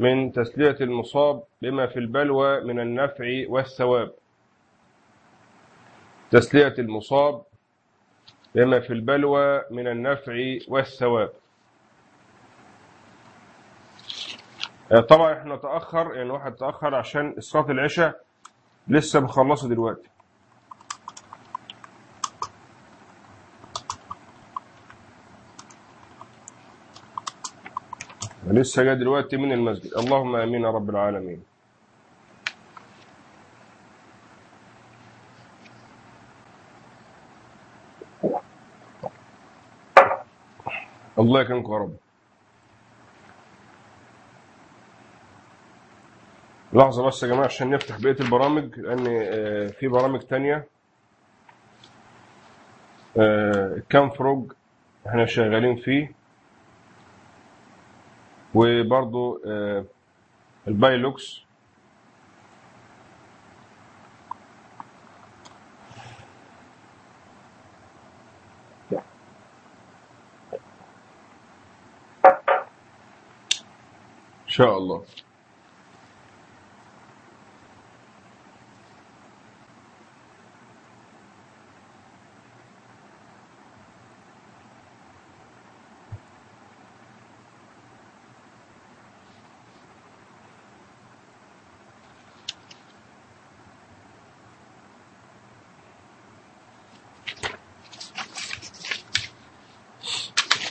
من تسلية المصاب بما في البلوى من النفع والثواب. تسلية المصاب بما في البلوى من النفع والثواب. طبعا إحنا تأخر يعني واحد تأخر عشان صلاة العشاء لسه مخلصه دلوقتي. لسه جاي دلوقتي من المسجد. اللهم آمين يا رب العالمين. الله يكرمكم يا رب. لحظة بس يا جماعة عشان نفتح بقية البرامج لأن آه، في برامج تانية. آه، كام فروج إحنا شغالين فيه. وبرضو آه، البايلوكس. إن شاء الله.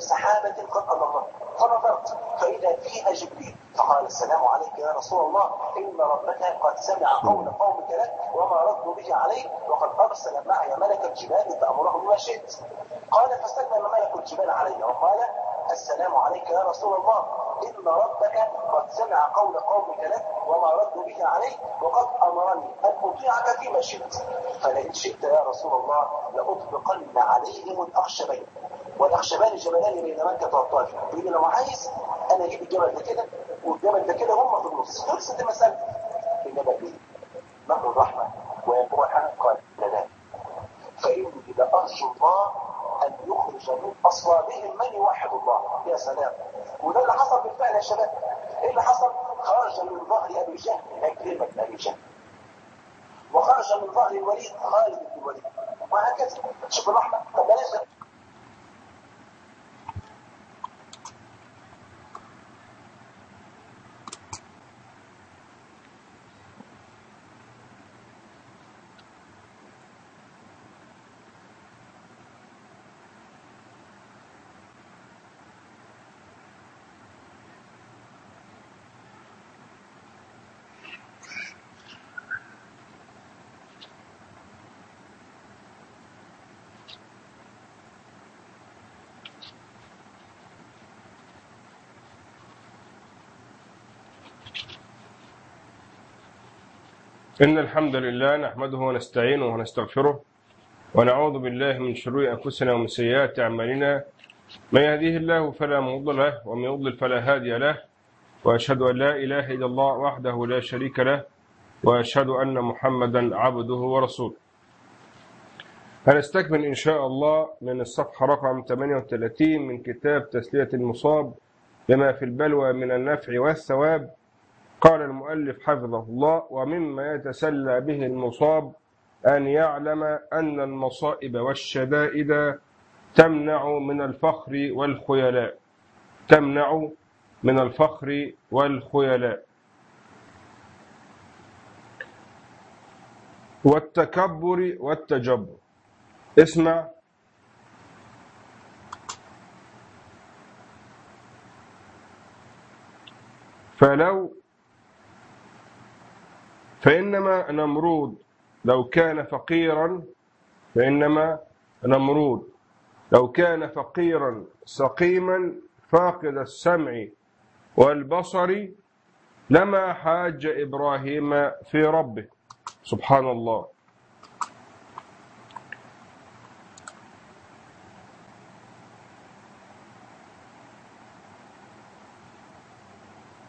فاذا بسحابه قد امرت فنظرت فإذا فيها جبريل. فقال السلام عليك يا رسول الله. إن ربك قد سمع قول قومك لك وما ردوا به عليك. وقد أرسل معي ملك الجبال تامره بما شئت. قال فسلم ملك الجبال علي وقال السلام عليك يا رسول الله. إن ربك قد سمع قول قومك لك وما ردوا به عليك. وقد أمرني أن أطيعك فيما شئت. فلئن شئت يا رسول الله لأطبقن عليهم الأخشبين. والأخشبان جبلان بين مكة والطائف يقول لو عايز أنا أجيب الجبل ده كده والجبل ده كده هم في النص. خلصت المسألة إنما ليه؟ نهر الرحمة ويبوحها قال لا فإني لأرجو الله أن يخرج من أصلابهم من يوحد الله. يا سلام. وده اللي حصل بالفعل يا شباب. إيه اللي حصل؟ خرج من ظهر أبي جهل. عكرمة بن أبي جهل. وخرج من ظهر الوليد خالد بن الوليد. وهكذا. شوف الرحمة. طب بلاش إن الحمد لله نحمده ونستعينه ونستغفره ونعوذ بالله من شرور أنفسنا ومن سيئات أعمالنا. من يهديه الله فلا مضل له ومن يضلل فلا هادي له. وأشهد أن لا إله إلا الله وحده لا شريك له. وأشهد أن محمدا عبده ورسوله. هنستكمل إن شاء الله من الصفحة رقم 38 من كتاب تسلية المصاب بما في البلوى من النفع والثواب. قال المؤلف حفظه الله ومما يتسلى به المصاب أن يعلم أن المصائب والشدائد تمنع من الفخر والخيلاء. تمنع من الفخر والخيلاء. والتكبر والتجبر. اسمع. فلو فإنما نمرود لو كان فقيرا فإنما نمرود لو كان فقيرا سقيما فاقد السمع والبصر لما حاج إبراهيم في ربه. سبحان الله.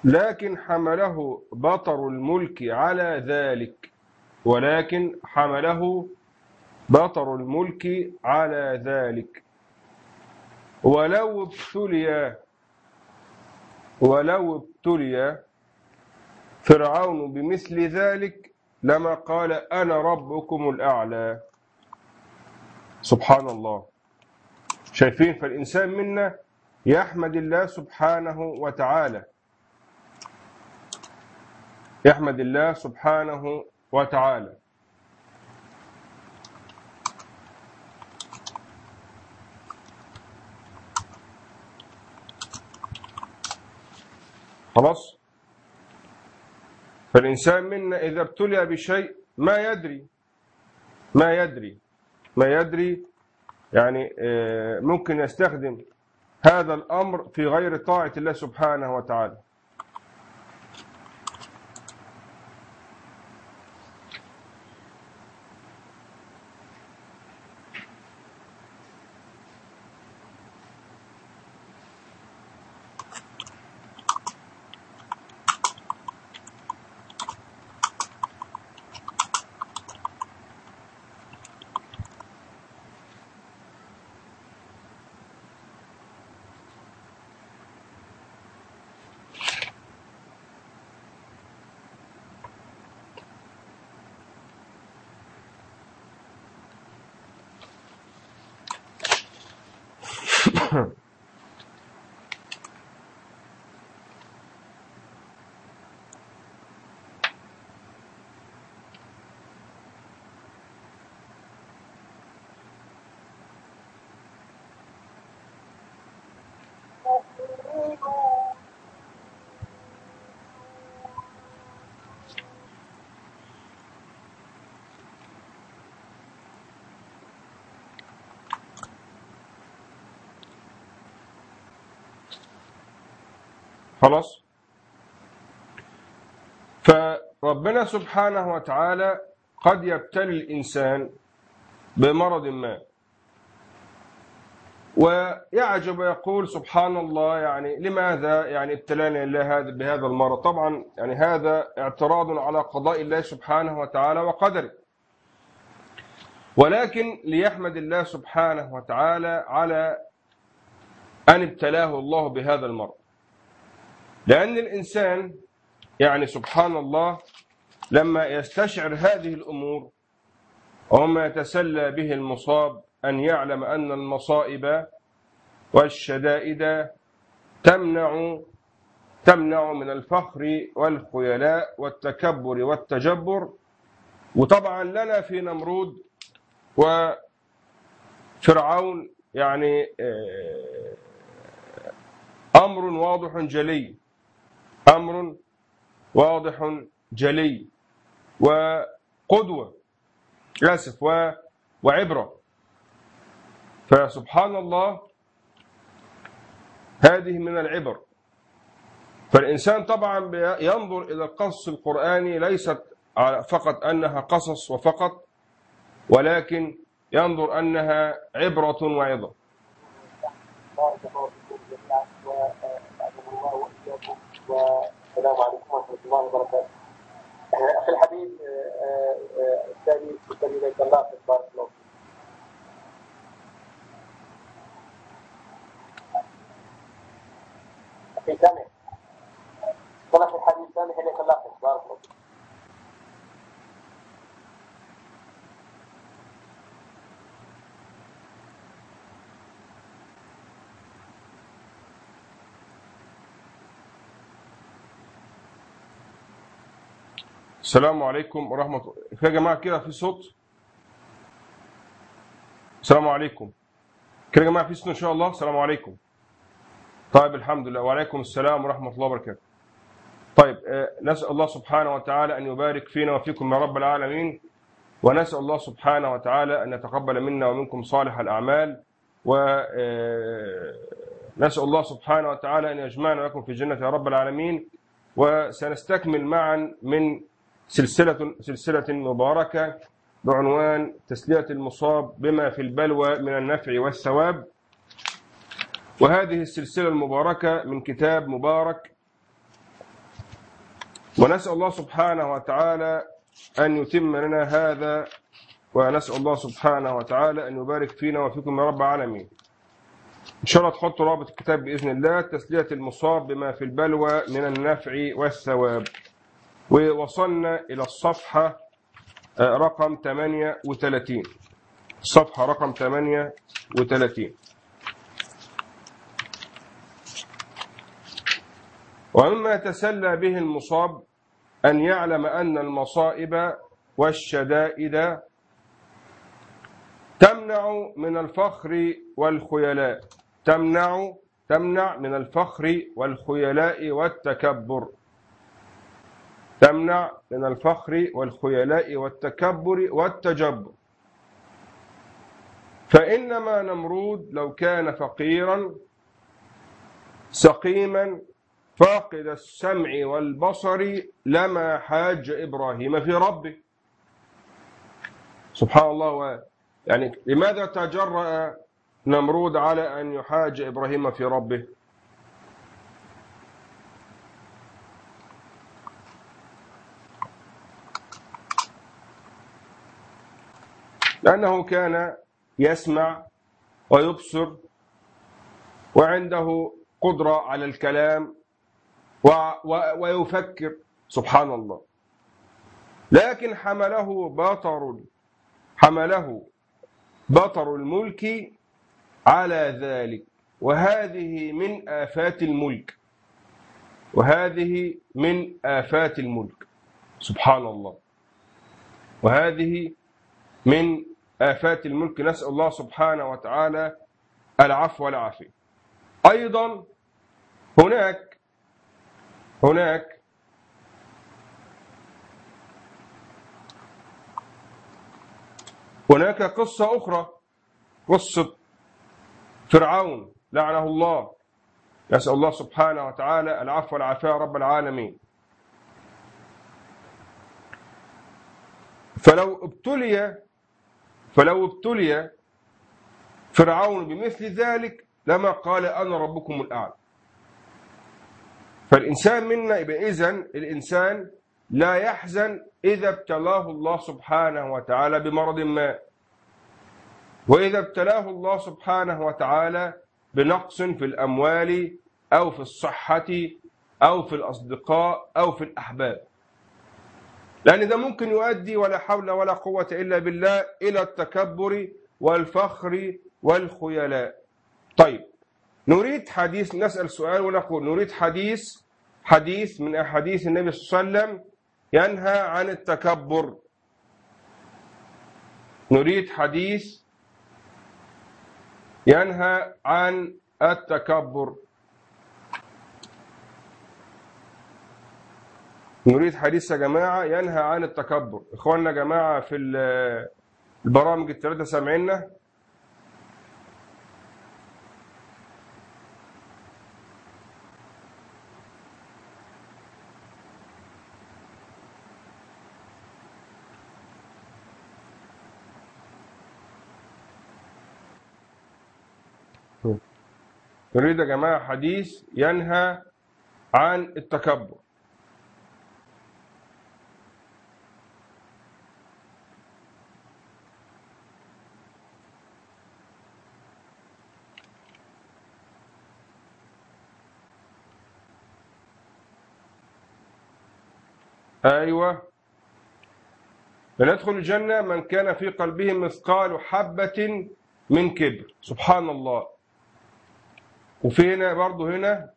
لكن حمله بطر الملك على ذلك. ولكن حمله بطر الملك على ذلك. ولو ابتلي ولو ابتلي فرعون بمثل ذلك لما قال أنا ربكم الأعلى. سبحان الله. شايفين فالإنسان منا يحمد الله سبحانه وتعالى. يحمد الله سبحانه وتعالى. خلاص؟ فالإنسان منا إذا ابتلي بشيء ما يدري ما يدري ما يدري يعني آه، ممكن يستخدم هذا الأمر في غير طاعة الله سبحانه وتعالى. Oh. خلاص؟ فربنا سبحانه وتعالى قد يبتلي الإنسان بمرض ما. ويعجب ويقول سبحان الله يعني لماذا يعني ابتلاني الله هذا بهذا المرض؟ طبعا يعني هذا اعتراض على قضاء الله سبحانه وتعالى وقدره. ولكن ليحمد الله سبحانه وتعالى على أن ابتلاه الله بهذا المرض. لأن الإنسان يعني سبحان الله لما يستشعر هذه الأمور وما يتسلى به المصاب أن يعلم أن المصائب والشدائد تمنع تمنع من الفخر والخيلاء والتكبر والتجبر. وطبعا لنا في نمرود وفرعون يعني آه، أمر واضح جلي. أمر واضح جلي وقدوة آسف وعبرة. فسبحان الله هذه من العبر. فالإنسان طبعا ينظر إلى القصص القرآني ليست فقط أنها قصص وفقط ولكن ينظر أنها عبرة وعظة. والسلام عليكم ورحمة الله وبركاته. أخي الحبيب استاذي استاذي إليك الله بارك الله فيك. أخي سامح. أخي الحبيب سامح إليك الله بارك الله السلام عليكم ورحمة الله. يا جماعة كده في صوت؟ السلام عليكم. كده يا جماعة في صوت إن شاء الله؟ السلام عليكم. طيب الحمد لله. وعليكم السلام ورحمة الله وبركاته. طيب آه، نسأل الله سبحانه وتعالى أن يبارك فينا وفيكم يا رب العالمين. ونسأل الله سبحانه وتعالى أن يتقبل منا ومنكم صالح الأعمال. ونسأل الله سبحانه وتعالى أن يجمعنا لكم في جنة يا رب العالمين. وسنستكمل معا من سلسلة سلسلة مباركة بعنوان تسلية المصاب بما في البلوى من النفع والثواب. وهذه السلسلة المباركة من كتاب مبارك. ونسأل الله سبحانه وتعالى أن يتم لنا هذا ونسأل الله سبحانه وتعالى أن يبارك فينا وفيكم يا رب العالمين. إن شاء الله تحطوا رابط الكتاب بإذن الله تسلية المصاب بما في البلوى من النفع والثواب. ووصلنا إلى الصفحة رقم 38 الصفحة رقم 38 ومما يتسلى به المصاب أن يعلم أن المصائب والشدائد تمنع من الفخر والخيلاء تمنع تمنع من الفخر والخيلاء والتكبر. تمنع من الفخر والخيلاء والتكبر والتجبر. فإنما نمرود لو كان فقيرا سقيما فاقد السمع والبصر لما حاج إبراهيم في ربه. سبحان الله يعني لماذا تجرأ نمرود على أن يحاج إبراهيم في ربه؟ لأنه كان يسمع ويبصر وعنده قدرة على الكلام و ويفكر. سبحان الله. لكن حمله بطر حمله بطر الملك على ذلك. وهذه من آفات الملك. وهذه من آفات الملك. سبحان الله. وهذه من آفات الملك نسأل الله سبحانه وتعالى العفو والعافية. أيضا هناك هناك هناك قصة أخرى قصة فرعون لعنه الله. نسأل الله سبحانه وتعالى العفو والعافية رب العالمين. فلو ابتلي فلو ابتلي فرعون بمثل ذلك لما قال أنا ربكم الأعلى. فالإنسان منا إذن الإنسان لا يحزن إذا ابتلاه الله سبحانه وتعالى بمرض ما. وإذا ابتلاه الله سبحانه وتعالى بنقص في الأموال أو في الصحة أو في الأصدقاء أو في الأحباب. لأن ده ممكن يؤدي ولا حول ولا قوة إلا بالله إلى التكبر والفخر والخيلاء. طيب نريد حديث نسأل سؤال ونقول نريد حديث حديث من أحاديث النبي صلى الله عليه وسلم ينهى عن التكبر. نريد حديث ينهى عن التكبر. نريد حديث يا جماعة ينهى عن التكبر. إخواننا يا جماعة في البرامج الثلاثة سامعيننا؟ نريد يا جماعة حديث ينهى عن التكبر. أيوة. لندخل الجنة من كان في قلبه مثقال حبة من كبر. سبحان الله. وفي هنا برضه هنا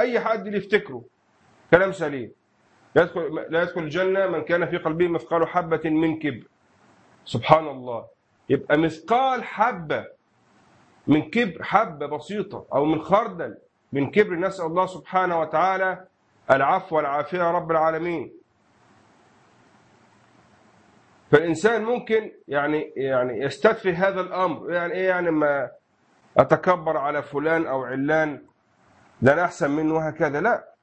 أي حد اللي يفتكره. كلام سليم. لا يدخل لا يدخل الجنة من كان في قلبه مثقال حبة من كبر. سبحان الله. يبقى مثقال حبة من كبر حبة بسيطة أو من خردل من كبر. نسأل الله سبحانه وتعالى العفو والعافية يا رب العالمين. فالإنسان ممكن يعني يعني يستدفي هذا الأمر. يعني إيه يعني ما أتكبر على فلان أو علان؟ ده أنا أحسن منه وهكذا. لا.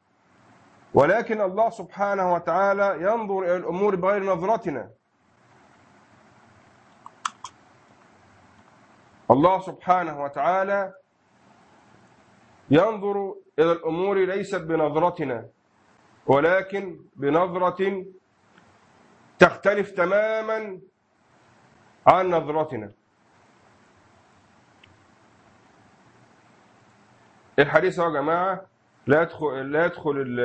ولكن الله سبحانه وتعالى ينظر إلى الأمور بغير نظرتنا. الله سبحانه وتعالى ينظر إلى الأمور ليست بنظرتنا ولكن بنظرة تختلف تماما عن نظرتنا. الحديث يا جماعة؟ لا يدخل لا يدخل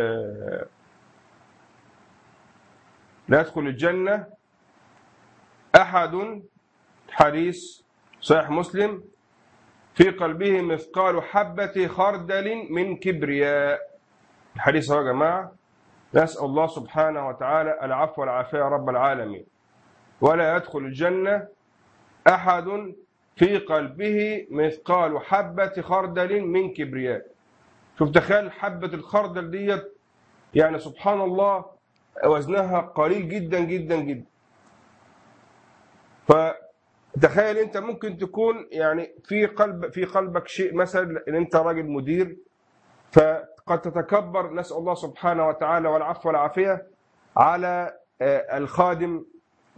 لا يدخل الجنة أحد. حديث صحيح مسلم. في قلبه مثقال حبة خردل من كبرياء. الحديث يا جماعة نسأل الله سبحانه وتعالى العفو والعافية رب العالمين. ولا يدخل الجنة أحد في قلبه مثقال حبة خردل من كبرياء. شوف تخيل حبة الخردل ديت يعني سبحان الله وزنها قليل جدا جدا جدا. فتخيل انت ممكن تكون يعني في قلب في قلبك شيء مثلا ان انت راجل مدير فقد تتكبر نسأل الله سبحانه وتعالى والعفو والعافية على الخادم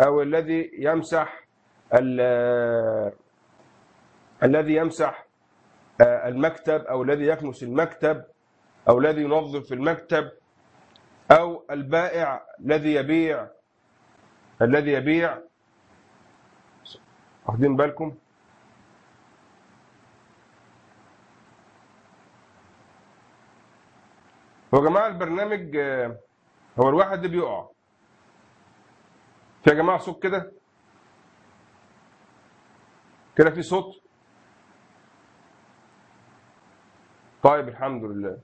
أو الذي يمسح الذي يمسح المكتب أو الذي يكنس المكتب أو الذي ينظف المكتب أو البائع الذي يبيع الذي يبيع واخدين بالكم؟ هو يا جماعة البرنامج هو الواحد اللي بيقع. في يا جماعة صوت كده؟ كده في صوت؟ طيب الحمد لله.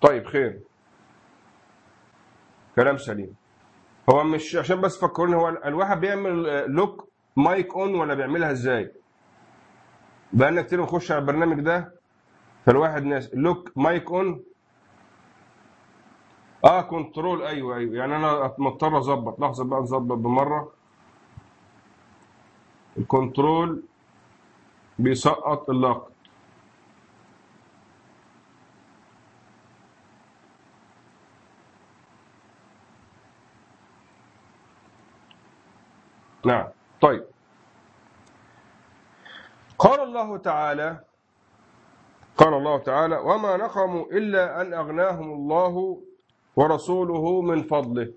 طيب خير. كلام سليم. هو مش عشان بس فكرني هو الواحد بيعمل lock mic on ولا بيعملها إزاي؟ بقالنا كتير نخش على البرنامج ده فالواحد ناس lock mic on آه control أيوه أيوه. يعني أنا مضطر أظبط. لحظة بقى نظبط بمرة. ال control بيسقط اللقط نعم. طيب. قال الله تعالى قال الله تعالى وما نقموا إلا أن أغناهم الله ورسوله من فضله.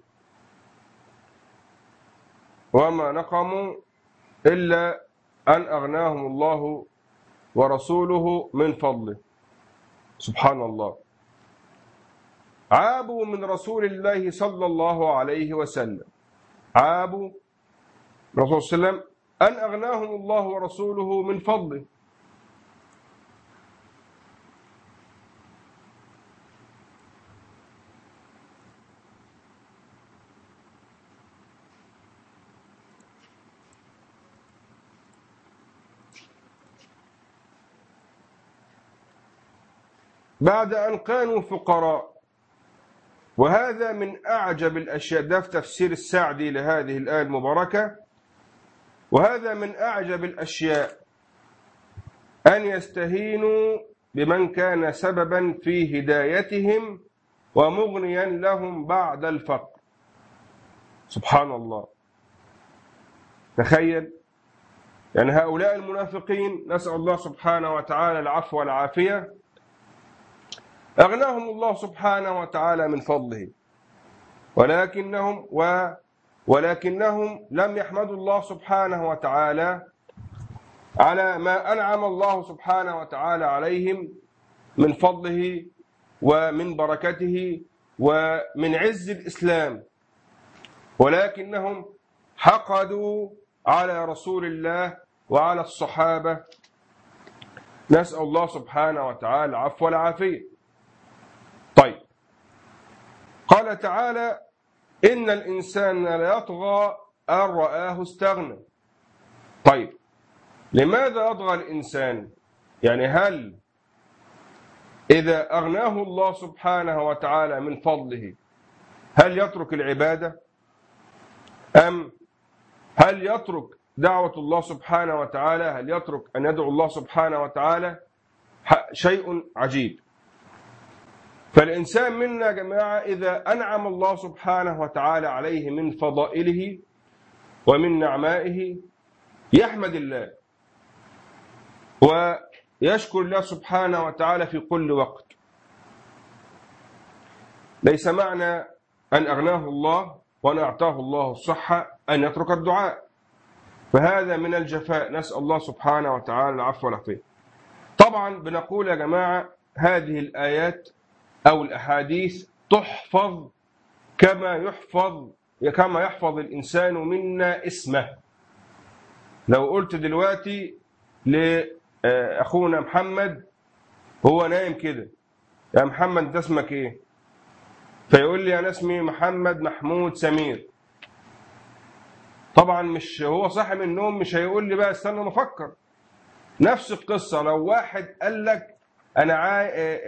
وما نقموا إلا أن أغناهم الله ورسوله من فضله. سبحان الله عابوا من رسول الله صلى الله عليه وسلم. عابوا الرسول صلى الله عليه وسلم أن أغناهم الله ورسوله من فضله. بعد أن كانوا فقراء وهذا من أعجب الأشياء ده في تفسير السعدي لهذه الآية المباركة. وهذا من أعجب الأشياء. أن يستهينوا بمن كان سببا في هدايتهم ومغنيا لهم بعد الفقر. سبحان الله. تخيل. يعني هؤلاء المنافقين نسأل الله سبحانه وتعالى العفو والعافية. أغناهم الله سبحانه وتعالى من فضله. ولكنهم و ولكنهم لم يحمدوا الله سبحانه وتعالى على ما أنعم الله سبحانه وتعالى عليهم من فضله ومن بركته ومن عز الإسلام. ولكنهم حقدوا على رسول الله وعلى الصحابة. نسأل الله سبحانه وتعالى العفو والعافية. طيب. قال تعالى إن الإنسان ليطغى أن رآه استغنى. طيب لماذا يطغى الإنسان؟ يعني هل إذا أغناه الله سبحانه وتعالى من فضله هل يترك العبادة؟ أم هل يترك دعوة الله سبحانه وتعالى؟ هل يترك أن يدعو الله سبحانه وتعالى؟ شيء عجيب. فالإنسان منا يا جماعة إذا أنعم الله سبحانه وتعالى عليه من فضائله ومن نعمائه يحمد الله ويشكر الله سبحانه وتعالى في كل وقت. ليس معنى أن أغناه الله وأن أعطاه الله الصحة أن يترك الدعاء. فهذا من الجفاء. نسأل الله سبحانه وتعالى العفو والعافية. طبعا بنقول يا جماعة هذه الآيات أو الأحاديث تحفظ كما يحفظ كما يحفظ الإنسان منا اسمه. لو قلت دلوقتي لأخونا محمد هو نايم كده. يا محمد انت اسمك إيه؟ فيقول لي أنا اسمي محمد محمود سمير. طبعا مش هو صاحي من النوم مش هيقول لي بقى استنى ما أفكر نفس القصة لو واحد قال لك أنا عاي...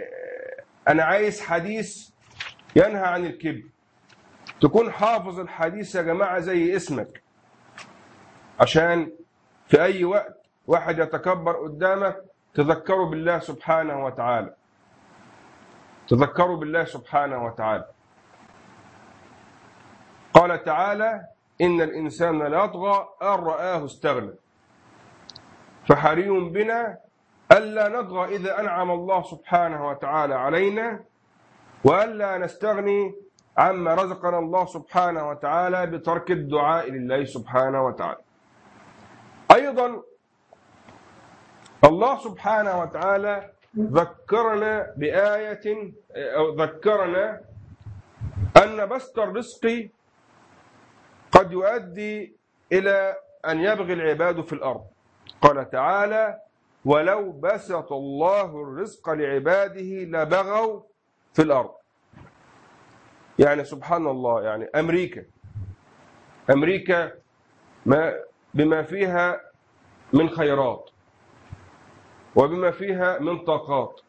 أنا عايز حديث ينهى عن الكبر. تكون حافظ الحديث يا جماعة زي اسمك. عشان في أي وقت واحد يتكبر قدامك تذكروا بالله سبحانه وتعالى. تذكروا بالله سبحانه وتعالى. قال تعالى إن الإنسان لا يطغى أن رآه استغنى. فحري بنا ألا نطغى إذا أنعم الله سبحانه وتعالى علينا وألا نستغني عما رزقنا الله سبحانه وتعالى بترك الدعاء لله سبحانه وتعالى. أيضا الله سبحانه وتعالى ذكرنا بآية أو ذكرنا أن بسط الرزق قد يؤدي إلى أن يبغي العباد في الأرض. قال تعالى ولو بسط الله الرزق لعباده لبغوا في الأرض. يعني سبحان الله يعني أمريكا. أمريكا ما بما فيها من خيرات وبما فيها من طاقات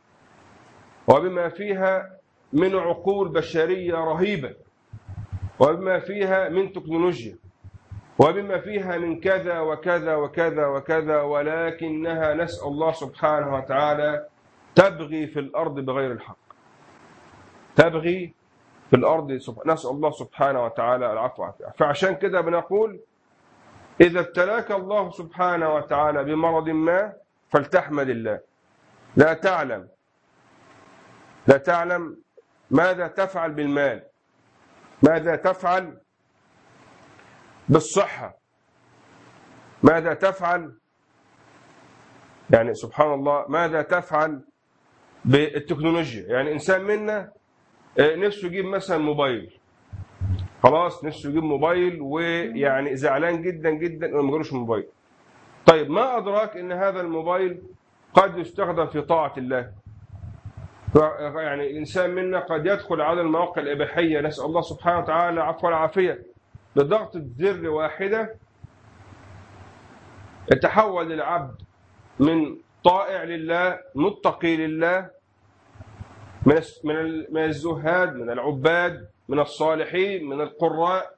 وبما فيها من عقول بشرية رهيبة وبما فيها من تكنولوجيا. وبما فيها من كذا وكذا وكذا وكذا ولكنها نسأل الله سبحانه وتعالى تبغي في الأرض بغير الحق. تبغي في الأرض نسأل الله سبحانه وتعالى العفو فعشان كده بنقول إذا ابتلاك الله سبحانه وتعالى بمرض ما فلتحمد الله. لا تعلم لا تعلم ماذا تفعل بالمال. ماذا تفعل بالصحة. ماذا تفعل؟ يعني سبحان الله ماذا تفعل بالتكنولوجيا؟ يعني إنسان منا نفسه يجيب مثلا موبايل. خلاص نفسه يجيب موبايل ويعني زعلان جدا جدا ما جالوش موبايل. طيب ما أدراك إن هذا الموبايل قد يستخدم في طاعة الله؟ يعني الانسان منا قد يدخل على المواقع الإباحية. نسأل الله سبحانه وتعالى العفو والعافية. بضغطه زر واحدة. يتحول العبد من طائع لله متقي لله من من الزهاد من العباد من الصالحين من القراء.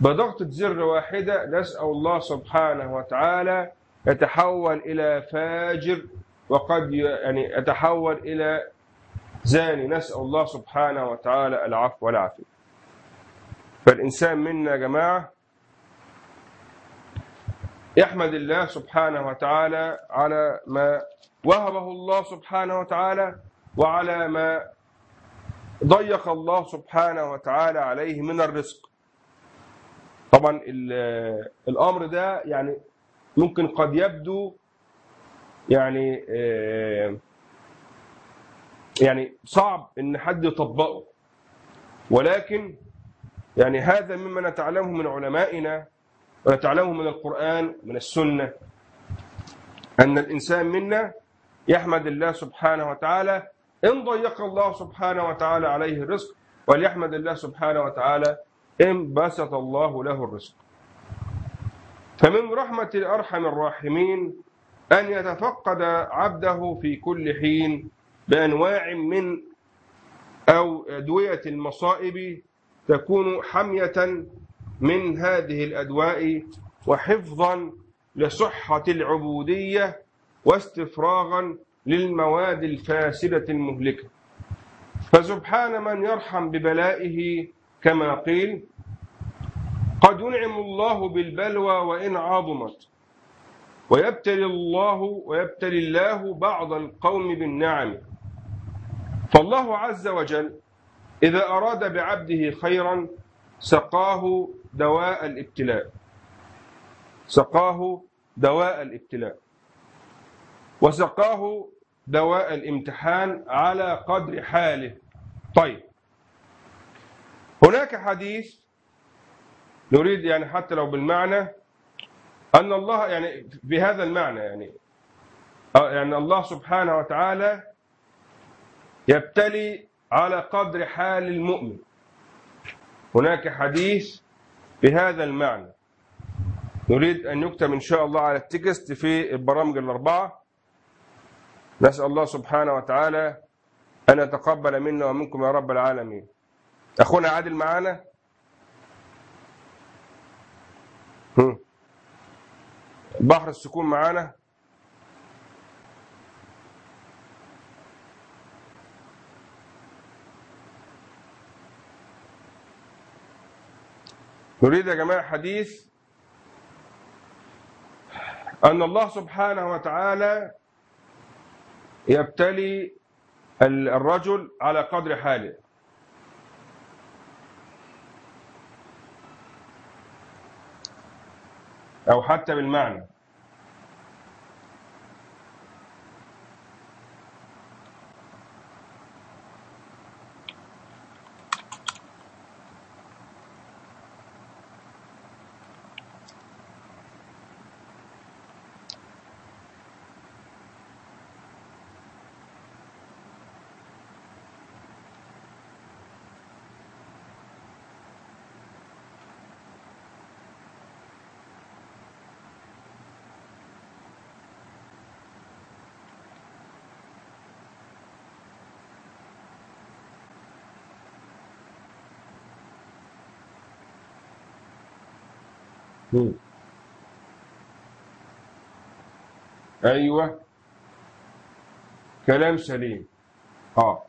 بضغطة زر واحدة نسأل الله سبحانه وتعالى يتحول إلى فاجر وقد يعني يتحول إلى زاني. نسأل الله سبحانه وتعالى العفو والعافية. فالإنسان منا يا جماعة يحمد الله سبحانه وتعالى على ما وهبه الله سبحانه وتعالى وعلى ما ضيق الله سبحانه وتعالى عليه من الرزق. طبعا الأمر ده يعني ممكن قد يبدو يعني يعني صعب إن حد يطبقه ولكن يعني هذا مما نتعلمه من علمائنا ونتعلمه من القرآن من السنة. أن الإنسان منا يحمد الله سبحانه وتعالى إن ضيق الله سبحانه وتعالى عليه الرزق وليحمد الله سبحانه وتعالى إن بسط الله له الرزق. فمن رحمة أرحم الراحمين أن يتفقد عبده في كل حين بأنواع من أو أدوية المصائب تكون حمية من هذه الأدواء وحفظا لصحة العبودية واستفراغا للمواد الفاسدة المهلكة. فسبحان من يرحم ببلائه كما قيل قد ينعم الله بالبلوى وإن عظمت ويبتلي الله ويبتلي الله بعض القوم بالنعم. فالله عز وجل إذا أراد بعبده خيرا سقاه دواء الابتلاء. سقاه دواء الابتلاء. وسقاه دواء الامتحان على قدر حاله. طيب. هناك حديث نريد يعني حتى لو بالمعنى أن الله يعني بهذا المعنى يعني يعني الله سبحانه وتعالى يبتلي على قدر حال المؤمن. هناك حديث بهذا المعنى. نريد أن يكتب إن شاء الله على التكست في البرامج الأربعة. نسأل الله سبحانه وتعالى أن يتقبل منا ومنكم يا رب العالمين. أخونا عادل معانا؟ بحر السكون معانا؟ نريد يا جماعة حديث أن الله سبحانه وتعالى يبتلي الرجل على قدر حاله. أو حتى بالمعنى. أيوه. كلام سليم. آه.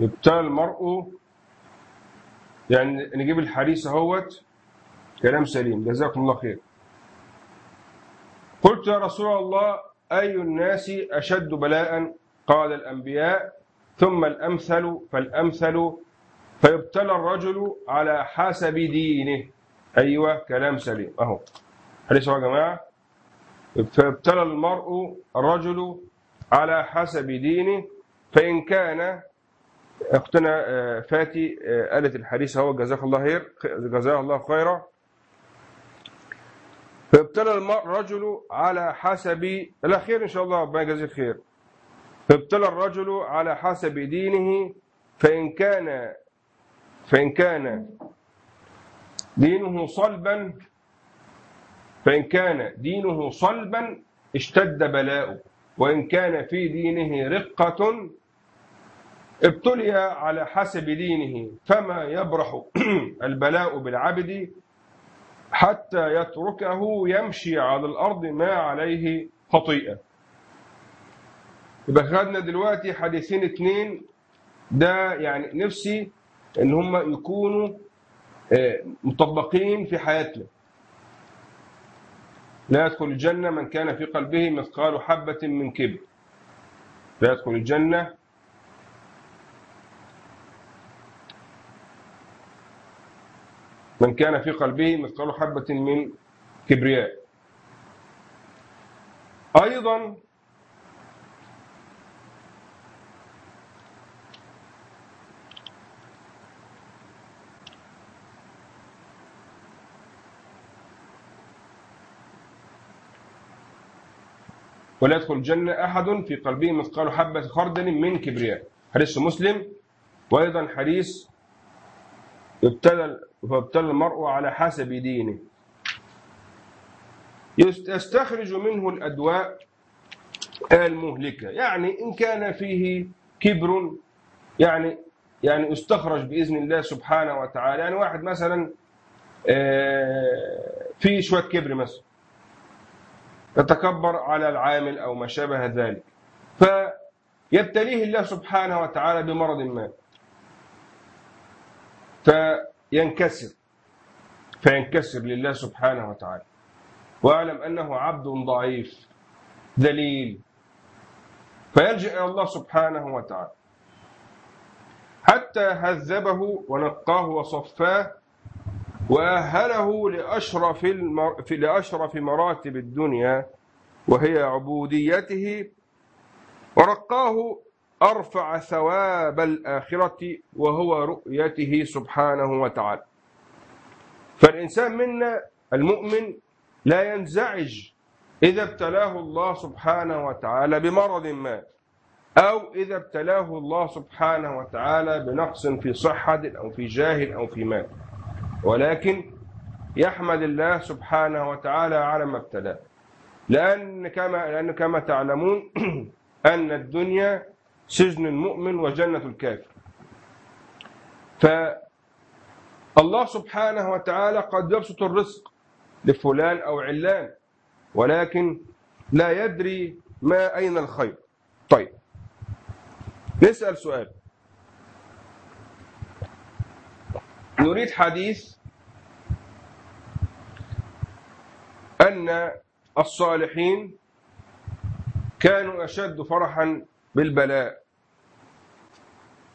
يبتلى المرء يعني نجيب الحديث أهوت. كلام سليم. جزاكم الله خير. قلت يا رسول الله أي الناس أشد بلاء؟ قال الأنبياء. ثم الأمثل فالأمثل. فيبتلى الرجل على حسب دينه. أيوه. كلام سليم. أهو. حديث يا جماعة. فابتلى المرء الرجل على حسب دينه فإن كان اختنا آه، فاتي آه، قالت الحديث اهو جزاك الله خير جزاها الله خيرا. فابتلى الرجل على حسب الاخير إن شاء الله ربنا يجزيه خير فابتلى الرجل على حسب دينه فإن كان فإن كان دينه صلبا فإن كان دينه صلبا اشتد بلاؤه وإن كان في دينه رقة ابتلي على حسب دينه فما يبرح البلاء بالعبد حتى يتركه يمشي على الأرض ما عليه خطيئة. يبقى خدنا دلوقتي حديثين اتنين. ده يعني نفسي إن هم يكونوا مطبقين في حياتنا. لا يدخل الجنة من كان في قلبه مثقال حبة من كبر. لا يدخل الجنة من كان في قلبه مثقال حبة من كبرياء. أيضا ولا يدخل الجنة أحد في قلبه مثقال حبة خردل من كبرياء. حديث مسلم. وأيضا حديث يبتلى فابتلى المرء على حسب دينه. يستخرج منه الأدواء المهلكة. يعني إن كان فيه كبر يعني يعني استخرج بإذن الله سبحانه وتعالى. يعني واحد مثلا آه، في شوية كبر مثلا. يتكبر على العامل أو ما شابه ذلك. فيبتليه الله سبحانه وتعالى بمرض ما. فينكسر. فينكسر لله سبحانه وتعالى. واعلم أنه عبد ضعيف ذليل. فيلجأ إلى الله سبحانه وتعالى. حتى هذبه ونقاه وصفاه وأهله لأشرف, المر... في لأشرف مراتب الدنيا وهي عبوديته ورقاه أرفع ثواب الآخرة وهو رؤيته سبحانه وتعالى. فالإنسان منا المؤمن لا ينزعج إذا ابتلاه الله سبحانه وتعالى بمرض ما أو إذا ابتلاه الله سبحانه وتعالى بنقص في صحة أو في جاه أو في مال. ولكن يحمد الله سبحانه وتعالى على ما ابتلاه لأن كما لأن كما تعلمون أن الدنيا سجن المؤمن وجنة الكافر. فالله سبحانه وتعالى قد يبسط الرزق لفلان أو علان ولكن لا يدري ما أين الخير. طيب نسأل سؤال. نريد حديث أن الصالحين كانوا أشد فرحا بالبلاء.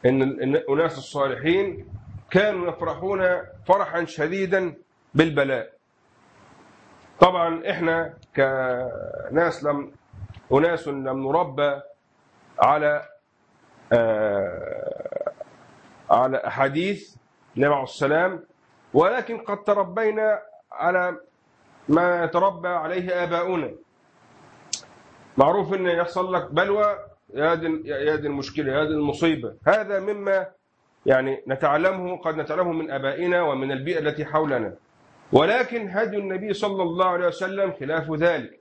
إن أناس الصالحين كانوا يفرحون فرحا شديدا بالبلاء. طبعا إحنا كناس لم أناس لم نربى على آه على أحاديث عليه السلام. ولكن قد تربينا على ما يتربى عليه آباؤنا. معروف أن يحصل لك بلوى يا دي المشكلة يا المصيبة. هذا مما يعني نتعلمه قد نتعلمه من آبائنا ومن البيئة التي حولنا. ولكن هدي النبي صلى الله عليه وسلم خلاف ذلك.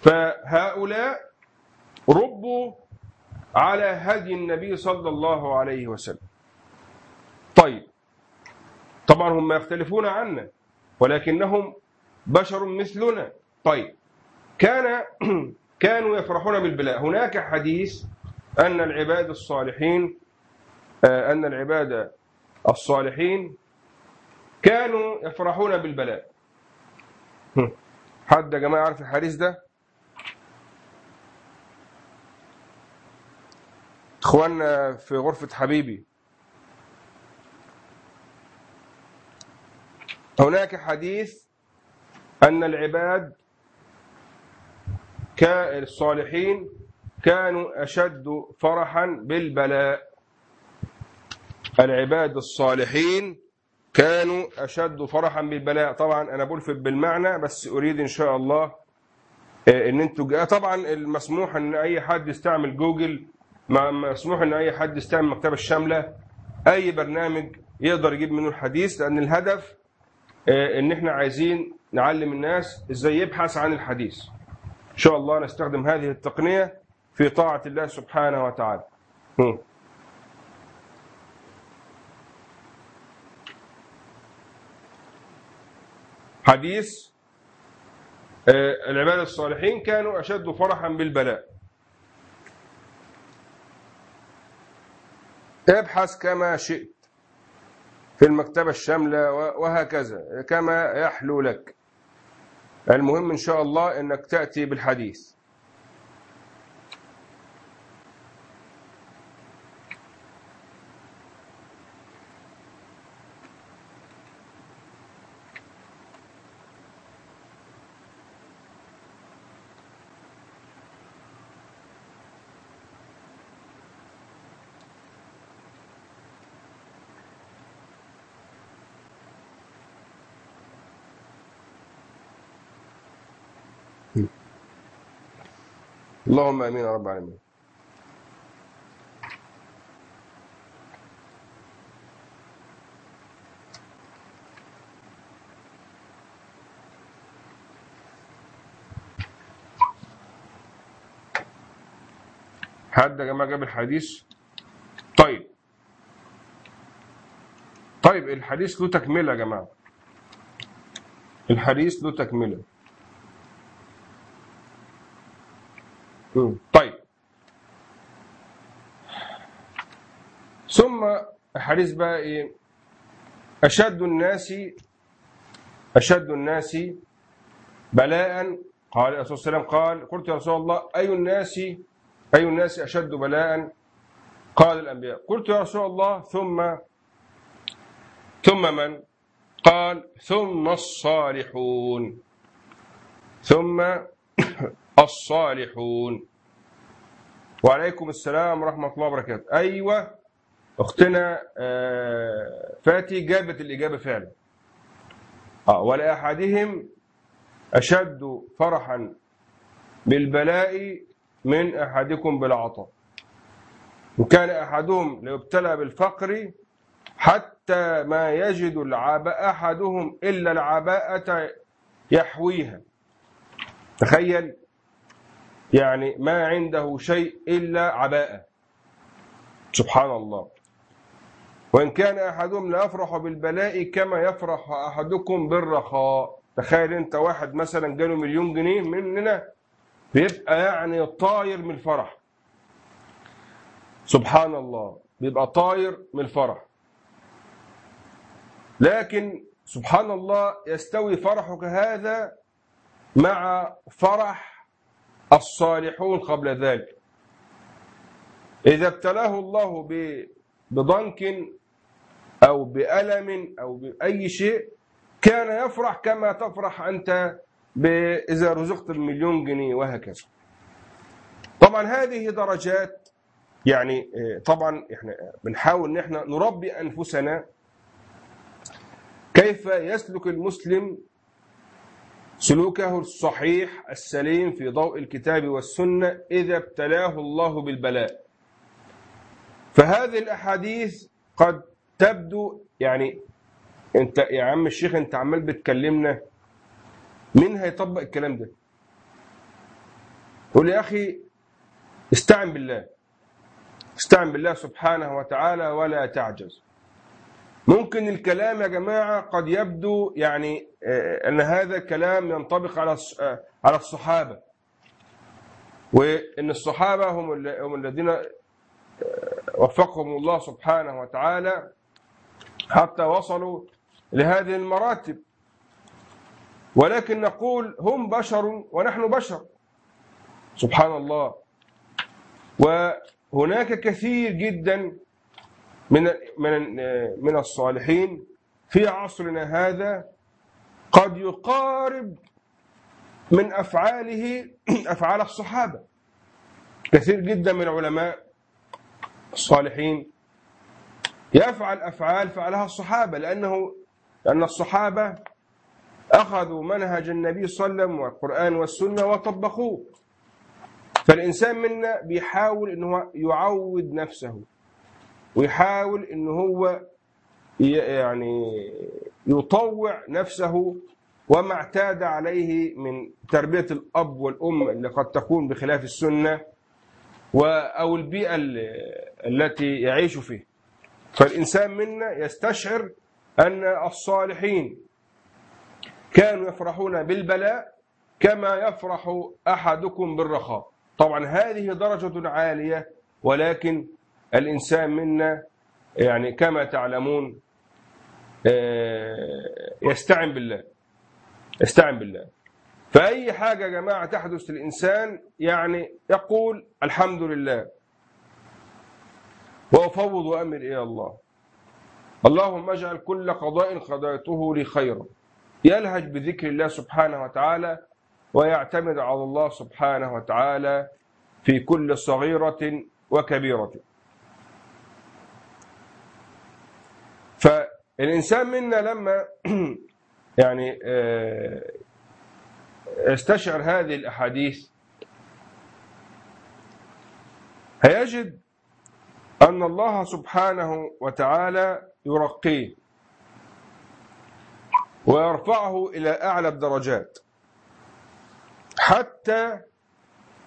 فهؤلاء ربوا على هدي النبي صلى الله عليه وسلم. طيب. طبعا هم يختلفون عنا ولكنهم بشر مثلنا. طيب. كان كانوا يفرحون بالبلاء. هناك حديث أن العباد الصالحين أن العباد الصالحين كانوا يفرحون بالبلاء. حد يا جماعة يعرف الحديث ده؟ إخواننا في غرفة حبيبي هناك حديث أن العباد الصالحين كانوا أشد فرحا بالبلاء. العباد الصالحين كانوا أشد فرحا بالبلاء. طبعا أنا بلفت بالمعنى بس أريد إن شاء الله إن أنتوا طبعا المسموح إن أي حد يستعمل جوجل مسموح إن أي حد يستعمل المكتبه الشاملة أي برنامج يقدر يجيب منه الحديث لأن الهدف إن إحنا عايزين نعلم الناس إزاي يبحث عن الحديث. إن شاء الله نستخدم هذه التقنية في طاعة الله سبحانه وتعالى. حديث العباد الصالحين كانوا أشد فرحا بالبلاء. ابحث كما شئت. في المكتبة الشاملة وهكذا. كما يحلو لك. المهم إن شاء الله أنك تأتي بالحديث. اللهم آمين يا رب العالمين. حد يا جماعة جاب الحديث؟ طيب. طيب الحديث له تكملة يا جماعة. الحديث له تكملة. طيب. ثم الحديث بقى إيه؟ أشد الناس أشد الناس بلاء. قال الرسول صلى الله عليه وسلم قال قلت يا رسول الله أي الناس أي الناس أشد بلاء؟ قال الأنبياء. قلت يا رسول الله ثم ثم من؟ قال ثم الصالحون. ثم الصالحون. وعليكم السلام ورحمة الله وبركاته. أيوة أختنا آه، فاتي جابت الإجابة فعلا. آه ولأحدهم أشد فرحا بالبلاء من أحدكم بالعطاء. وكان أحدهم ليبتلى بالفقر حتى ما يجد العباء أحدهم إلا العباءة يحويها. تخيل يعني ما عنده شيء إلا عباءة. سبحان الله. وإن كان أحدهم لا يفرح بالبلاء كما يفرح أحدكم بالرخاء. تخيل أنت واحد مثلا جاله مليون جنيه مننا بيبقى يعني طاير من الفرح. سبحان الله. بيبقى طاير من الفرح. لكن سبحان الله يستوي فرحك هذا مع فرح الصالحون قبل ذلك. إذا ابتلاه الله بضنك أو بألم أو بأي شيء كان يفرح كما تفرح أنت إذا رزقت المليون جنيه وهكذا. طبعا هذه درجات يعني آه، طبعا إحنا بنحاول إن إحنا نربي أنفسنا كيف يسلك المسلم سلوكه الصحيح السليم في ضوء الكتاب والسنة إذا ابتلاه الله بالبلاء. فهذه الأحاديث قد تبدو يعني أنت يا عم الشيخ أنت عمال بتكلمنا مين هيطبق الكلام ده؟ قول يا أخي استعن بالله. استعن بالله سبحانه وتعالى ولا تعجز. ممكن الكلام يا جماعة قد يبدو يعني أن هذا الكلام ينطبق على آه، على الصحابة. وأن الصحابة هم هم الذين آه، وفقهم الله سبحانه وتعالى حتى وصلوا لهذه المراتب. ولكن نقول هم بشر ونحن بشر. سبحان الله. وهناك كثير جدا من من من الصالحين في عصرنا هذا قد يقارب من أفعاله أفعال الصحابة. كثير جدا من العلماء الصالحين يفعل أفعال فعلها الصحابة لأنه لأن الصحابة أخذوا منهج النبي صلى الله عليه وسلم والقرآن والسنة وطبقوه. فالإنسان منا بيحاول إن هو يعود نفسه ويحاول إن هو يعني يطوع نفسه وما اعتاد عليه من تربية الأب والأم اللي قد تكون بخلاف السنة أو البيئة ال- التي يعيش فيها فالإنسان منا يستشعر أن الصالحين كانوا يفرحون بالبلاء كما يفرح أحدكم بالرخاء. طبعا هذه درجة عالية ولكن الإنسان منا يعني كما تعلمون يستعن بالله. يستعن بالله. فأي حاجة يا جماعة تحدث للإنسان يعني يقول الحمد لله. وأفوض أمر إلى الله. اللهم اجعل كل قضاء قضيته لي خيرا. يلهج بذكر الله سبحانه وتعالى ويعتمد على الله سبحانه وتعالى في كل صغيرة وكبيرة. فالإنسان منا لما يعني آه، يستشعر هذه الأحاديث هيجد أن الله سبحانه وتعالى يرقيه ويرفعه إلى أعلى الدرجات حتى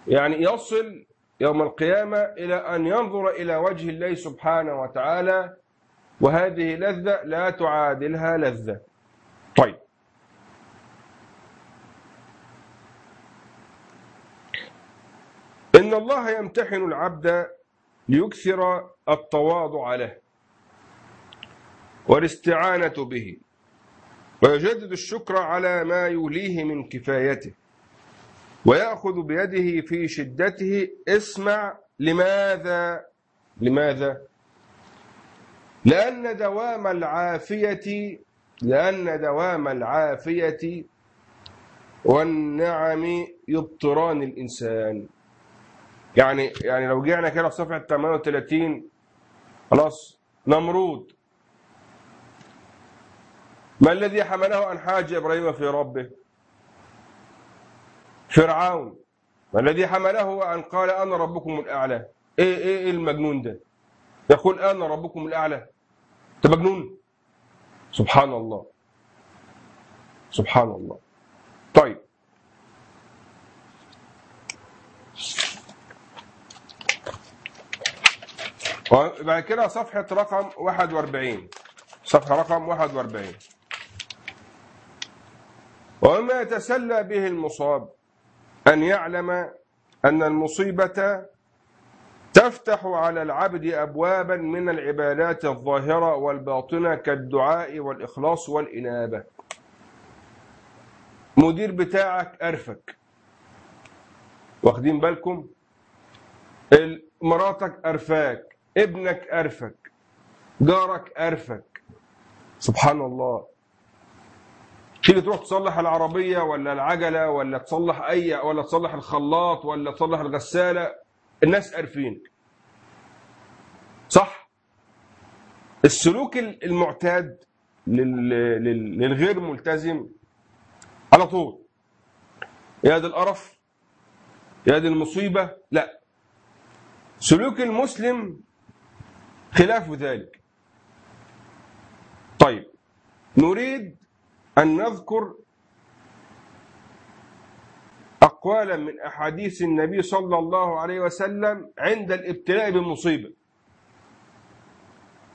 يعني يصل يوم القيامة إلى أن ينظر إلى وجه الله سبحانه وتعالى وهذه لذة لا تعادلها لذة. طيب. إن الله يمتحن العبد ليكثر التواضع له والاستعانة به ويجدد الشكر على ما يوليه من كفايته ويأخذ بيده في شدته اسمع لماذا؟ لماذا؟ لأن دوام العافية لأن دوام العافية والنعم يبطران الإنسان. يعني يعني لو جينا كده في صفحة 38 خلاص نمرود. ما الذي حمله أن حاج إبراهيم في ربه؟ فرعون. ما الذي حمله أن قال أنا ربكم الأعلى؟ إيه إيه, إيه المجنون ده؟ يقول أنا ربكم الأعلى. أنت مجنون؟ سبحان الله. سبحان الله. طيب. وبعد كده صفحة رقم 41 صفحة رقم 41 ومما يتسلى به المصاب أن يعلم أن المصيبة تفتح على العبد أبوابا من العبادات الظاهرة والباطنة كالدعاء والإخلاص والإنابة. مدير بتاعك أرفك. واخدين بالكم؟ مراتك أرفاك. ابنك أرفك. جارك أرفك. سبحان الله. تيجي تروح تصلح العربية ولا العجلة ولا تصلح أي ولا تصلح الخلاط ولا تصلح الغسالة الناس قارفين صح؟ السلوك المعتاد للغير ملتزم على طول. يا دي القرف يا دي المصيبة لا. سلوك المسلم خلاف ذلك. طيب نريد أن نذكر أقوالا من أحاديث النبي صلى الله عليه وسلم عند الابتلاء بالمصيبة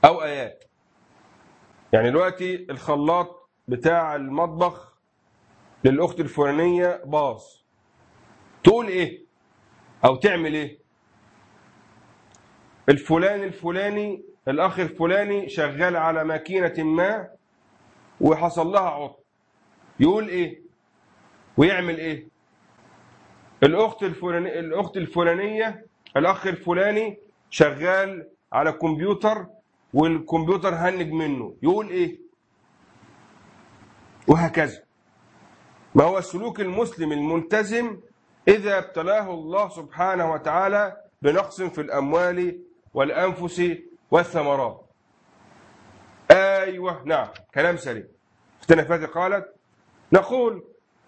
أو آيات. يعني دلوقتي الخلاط بتاع المطبخ للأخت الفلانية باظ. تقول إيه؟ أو تعمل إيه؟ الفلان الفلاني الأخ الفلاني شغال على ماكينة ما وحصل لها عطل. يقول إيه؟ ويعمل إيه؟ الأخت الفلانية الأخت الفلانية الأخ الفلاني شغال على كمبيوتر والكمبيوتر هنج منه. يقول إيه؟ وهكذا. ما هو سلوك المسلم الملتزم إذا ابتلاه الله سبحانه وتعالى بنقص في الأموال والأنفس والثمرات. أيوة نعم كلام سليم. اختلافات قالت نقول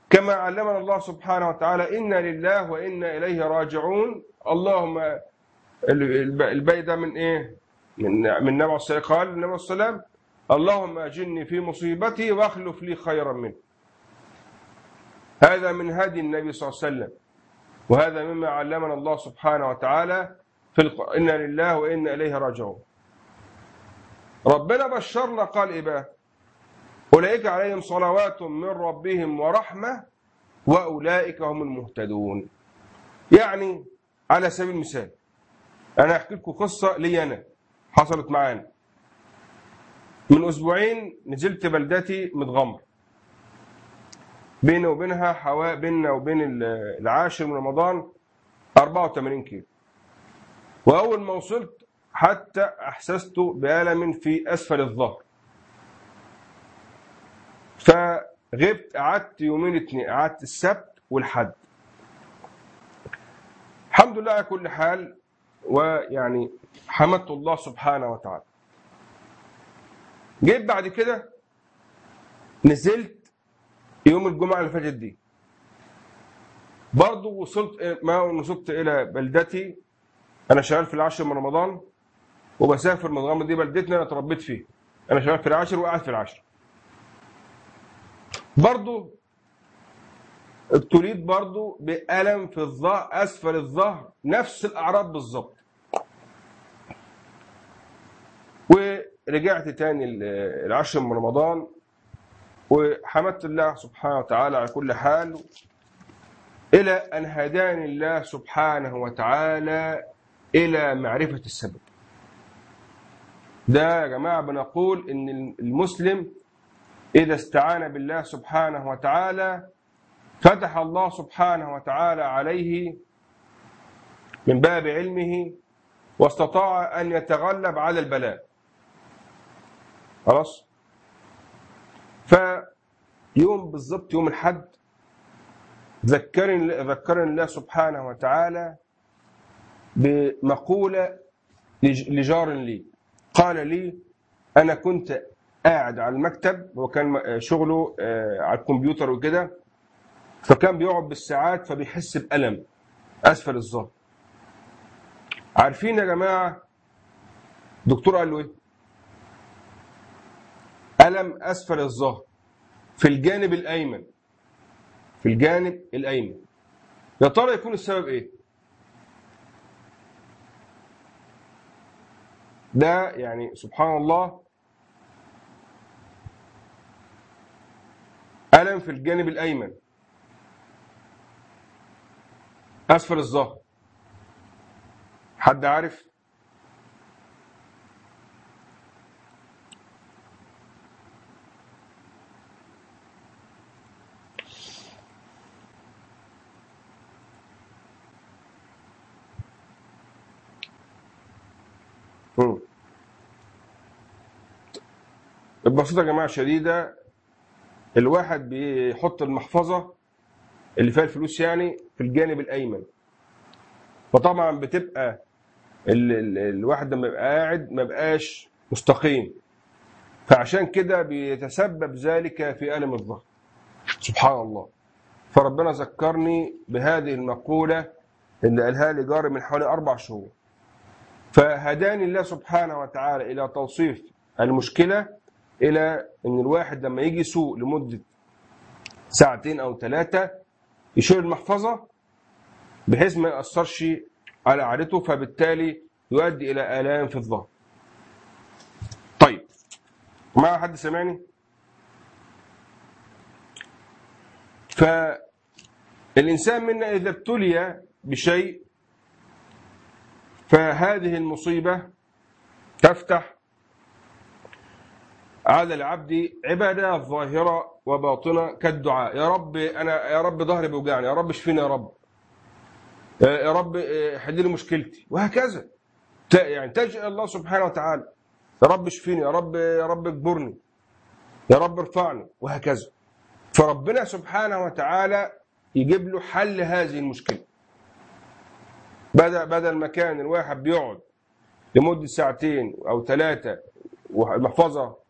كما علمنا الله سبحانه وتعالى إنا لله وإنا إليه راجعون. اللهم البيت ده من إيه؟ من من النبي عليه قال النبي السلام. اللهم أجني في مصيبتي واخلف لي خيرا منه. هذا من هدي النبي صلى الله عليه وسلم. وهذا مما علمنا الله سبحانه وتعالى في الق... إنا لله وإنا إليه راجعون. ربنا بشرنا قال إيه بقى؟ أولئك عليهم صلوات من ربهم ورحمة وأولئك هم المهتدون. يعني على سبيل المثال أنا أحكي لكم قصة لي أنا حصلت معانا. من أسبوعين نزلت بلدتي متغمر. بيني وبينها حوا بيننا وبين العاشر من رمضان 84 كيلو. وأول ما وصلت حتى أحسست بألم في أسفل الظهر. فغبت قعدت يومين اتنين قعدت السبت والحد. الحمد لله على كل حال ويعني حمدت الله سبحانه وتعالى. جيت بعد كده نزلت يوم الجمعة اللي فاتت دي. برضه وصلت ما وصلت إلى بلدتي. أنا شغال في العاشر من رمضان وبسافر من غامض دي بلدتنا أنا اتربيت فيه أنا شغال في العاشر وقاعد في العاشر. برضه ابتليت برضو بألم في الظهر أسفل الظهر نفس الأعراض بالظبط. ورجعت تاني ال- العشر من رمضان وحمدت الله سبحانه وتعالى على كل حال إلى أن هداني الله سبحانه وتعالى إلى معرفة السبب. ده يا جماعة بنقول إن المسلم إذا استعان بالله سبحانه وتعالى فتح الله سبحانه وتعالى عليه من باب علمه واستطاع أن يتغلب على البلاء. خلاص؟ فيوم بالضبط يوم الحد ذكرني ذكرني الله سبحانه وتعالى بمقولة لج- لجار لي. قال لي أنا كنت قاعد على المكتب وكان شغله آه، على الكمبيوتر وكده. فكان بيقعد بالساعات فبيحس بألم. أسفل الظهر عارفين يا جماعة دكتور قال له إيه؟ ألم أسفل الظهر في الجانب الأيمن. في الجانب الأيمن. يا ترى يكون السبب إيه؟ ده يعني سبحان الله ألم في الجانب الأيمن. أسفل الظهر. حد عارف؟ ببساطة يا جماعة شديدة. الواحد بيحط المحفظة اللي فيها الفلوس يعني في الجانب الأيمن. فطبعا بتبقى ال ال الواحد لما يبقى قاعد ما بقاش مستقيم. فعشان كده بيتسبب ذلك في ألم الظهر سبحان الله. فربنا ذكرني بهذه المقولة اللي قالها لي جاري من حوالي أربع شهور. فهداني الله سبحانه وتعالى إلى توصيف المشكلة إلى أن الواحد لما يجي يسوق لمدة ساعتين أو ثلاثة يشيل المحفظة بحيث ما يأثرش على عادته فبالتالي يؤدي إلى آلام في الظهر. طيب ما حد سمعني فالإنسان منا إذا ابتلي بشيء فهذه المصيبة تفتح على العبد عبادة ظاهرة وباطنة كالدعاء. يا رب أنا يا رب ظهري بيوجعني يا رب اشفيني يا رب. يا رب حل لي مشكلتي. وهكذا. يعني تجأ الله سبحانه وتعالى. يا رب اشفيني يا رب يا رب اجبرني. يا رب ارفعني. وهكذا. فربنا سبحانه وتعالى يجيب له حل هذه المشكلة. بدل بدل ما كان الواحد بيقعد لمدة ساعتين والمحفظة ورا آه،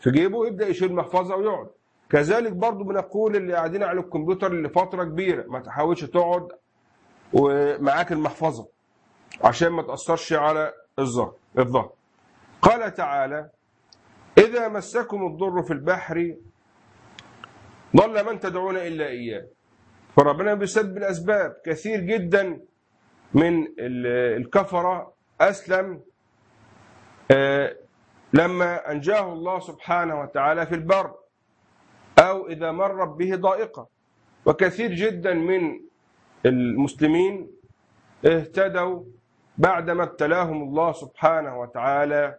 في جيبه يبدأ يشيل المحفظة ويقعد. كذلك برضو بنقول اللي قاعدين على الكمبيوتر لفترة كبيرة ما تحاولش تقعد ومعاك المحفظة عشان ما تأثرش على الظهر الظهر. قال تعالى إذا مسكم الضر في البحر ضل من تدعون إلا إياه. فربنا بيسبب الأسباب كثير جدا من ال- الكفرة أسلم آه، لما أنجاه الله سبحانه وتعالى في البر أو إذا مرت به ضائقة. وكثير جدا من المسلمين اهتدوا بعدما ابتلاهم الله سبحانه وتعالى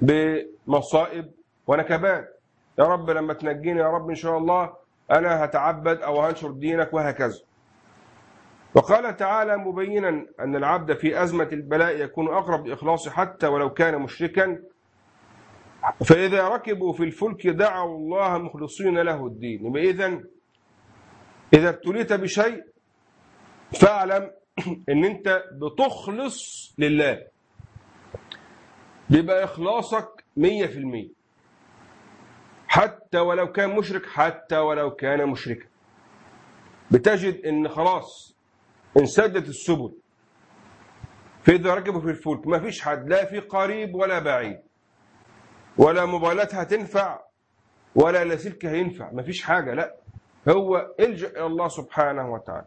بمصائب ونكبات. يا رب لما تنجيني يا رب إن شاء الله أنا هتعبد أو هنشر دينك وهكذا. وقال تعالى مبينا أن العبد في أزمة البلاء يكون أقرب لإخلاصه حتى ولو كان مشركا. فإذا ركبوا في الفلك دعوا الله مخلصين له الدين. إذا إذا ابتليت بشيء فاعلم إن أنت بتخلص لله. بيبقى في المية. حتى ولو كان مشرك حتى ولو كان مشركا. بتجد إن خلاص انسدت السبل. فإذا ركبوا في الفلك ما فيش حد لا في قريب ولا بعيد. ولا موبايلات هتنفع ولا لاسلكي هينفع مفيش حاجة لا. هو الجأ إلى الله سبحانه وتعالى.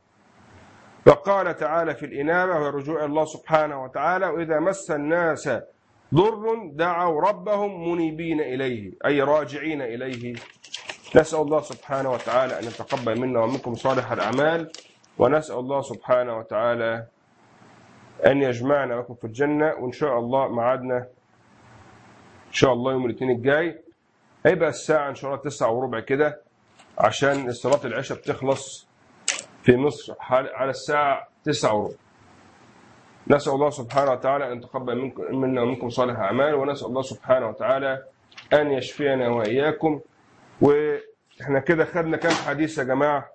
وقال تعالى في الإنابة والرجوع إلى الله سبحانه وتعالى وإذا مس الناس ضر دعوا ربهم منيبين إليه أي راجعين إليه. نسأل الله سبحانه وتعالى أن يتقبل منا ومنكم صالح الأعمال. ونسأل الله سبحانه وتعالى أن يجمعنا لكم في الجنة وإن شاء الله معادنا إن شاء الله يوم الاثنين الجاي. هيبقى الساعة إن شاء الله تسعة وربع كده عشان صلاة العشاء بتخلص في مصر على الساعة تسعة وربع. نسأل الله سبحانه وتعالى أن يتقبل منكم منا ومنكم صالح أعمال ونسأل الله سبحانه وتعالى أن يشفينا وإياكم. وإحنا كده خدنا كام حديث يا جماعة؟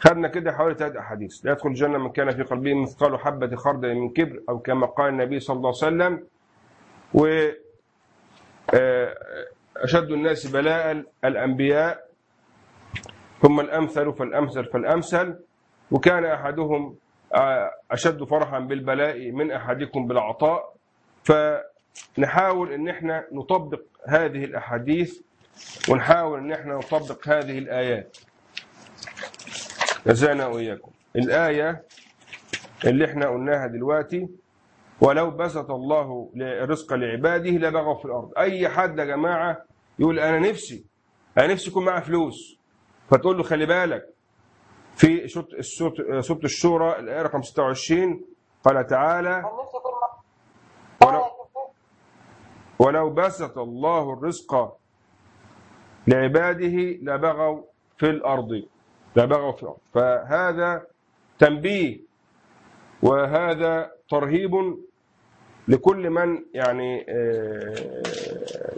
خدنا كده حوالي ثلاث أحاديث. لا يدخل الجنة من كان في قلبه مثقال حبة خردل من كبر أو كما قال النبي صلى الله عليه وسلم. و أشد الناس بلاء الأنبياء. ثم الأمثل فالأمثل فالأمثل. وكان أحدهم أشد فرحا بالبلاء من أحدكم بالعطاء. فنحاول أن إحنا نطبق هذه الأحاديث ونحاول أن إحنا نطبق هذه الآيات. جزانا وإياكم. الآية اللي إحنا قلناها دلوقتي ولو بسط الله الرزق لعباده لبغوا في الأرض. أي حد يا جماعة يقول أنا نفسي أنا نفسي يكون معاه فلوس. فتقول له خلي بالك في سورة الشورى الآية رقم 26 قال تعالى ولو, ولو بسط الله الرزق لعباده لبغوا في الأرض. لبغوا في الأرض. فهذا تنبيه وهذا ترهيب لكل من يعني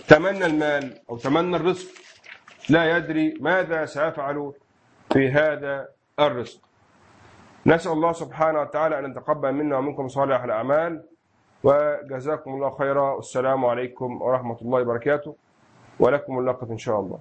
تمنى المال أو تمنى الرزق لا يدري ماذا سيفعل في هذا الرزق. نسأل الله سبحانه وتعالى أن يتقبل منا ومنكم صالح الأعمال. وجزاكم الله خيرا. والسلام عليكم ورحمة الله وبركاته. ولكم اللقب إن شاء الله.